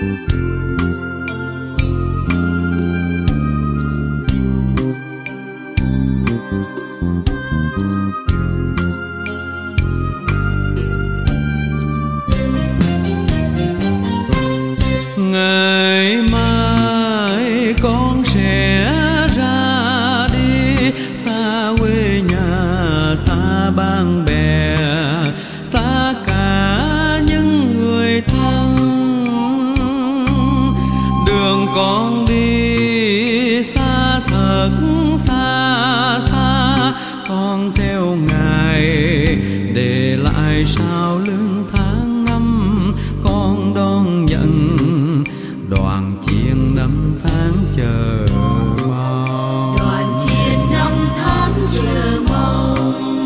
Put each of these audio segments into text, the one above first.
ngày mai con sẽ ra đi xa quê nhà xa bạn bè. Thật xa xa. Con theo ngài để lại sau lưng tháng năm. Con đón nhận đoàn chiên năm tháng chờ mong. Đoàn chiên năm tháng chờ mong.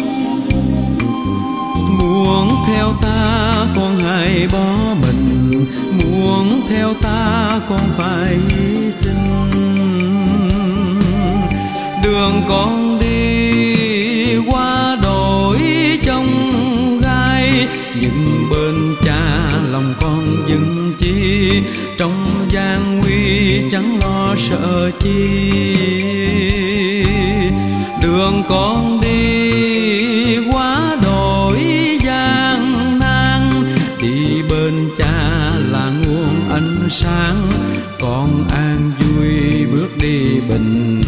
Muốn theo ta con hãy bỏ mình. Muốn theo ta con phải hy sinh đường con đi qua đồi trong gai. Nhưng bên cha lòng con dừng chi trong gian nguy chẳng lo sợ chi. Đường con đi qua đồi gian nan đi bên cha là nguồn ánh sáng. Con an vui bước đi bình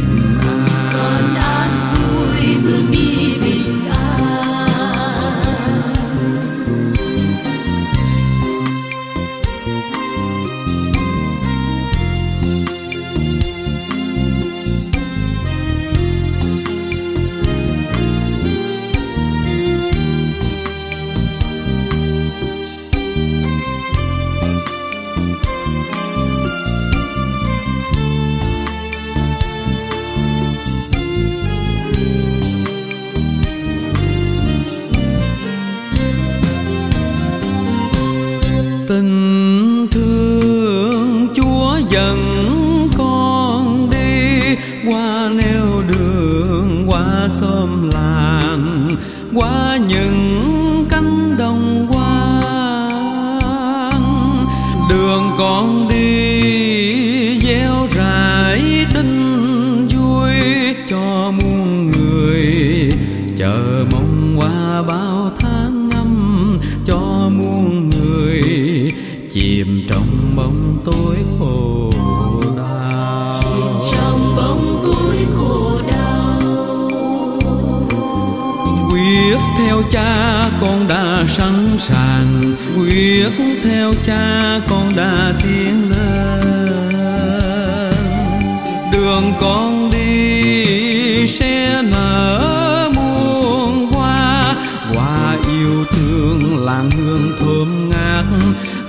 chúa dẫn con đi qua nẻo đường, qua xóm làng, qua những cánh đồng hoang. Đường con đi gieo rải tin vui cho muôn người, chờ mong qua bao tháng năm cho muôn người chìm trong bóng tối khổ đau. chìm trong bóng tối khổ đau. Quyết theo cha con đã sẵn sàng. Quyết theo cha con đã tiến lên. Đường con đi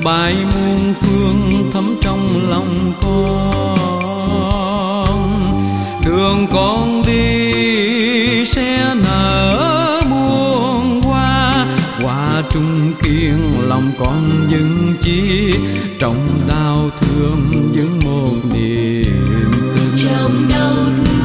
bài muôn phương thấm trong lòng con. Đường con đi sẽ nở muôn hoa. Hoa trung kiên lòng con dừng chi trong đau thương những một niềm tin. Trong đau thương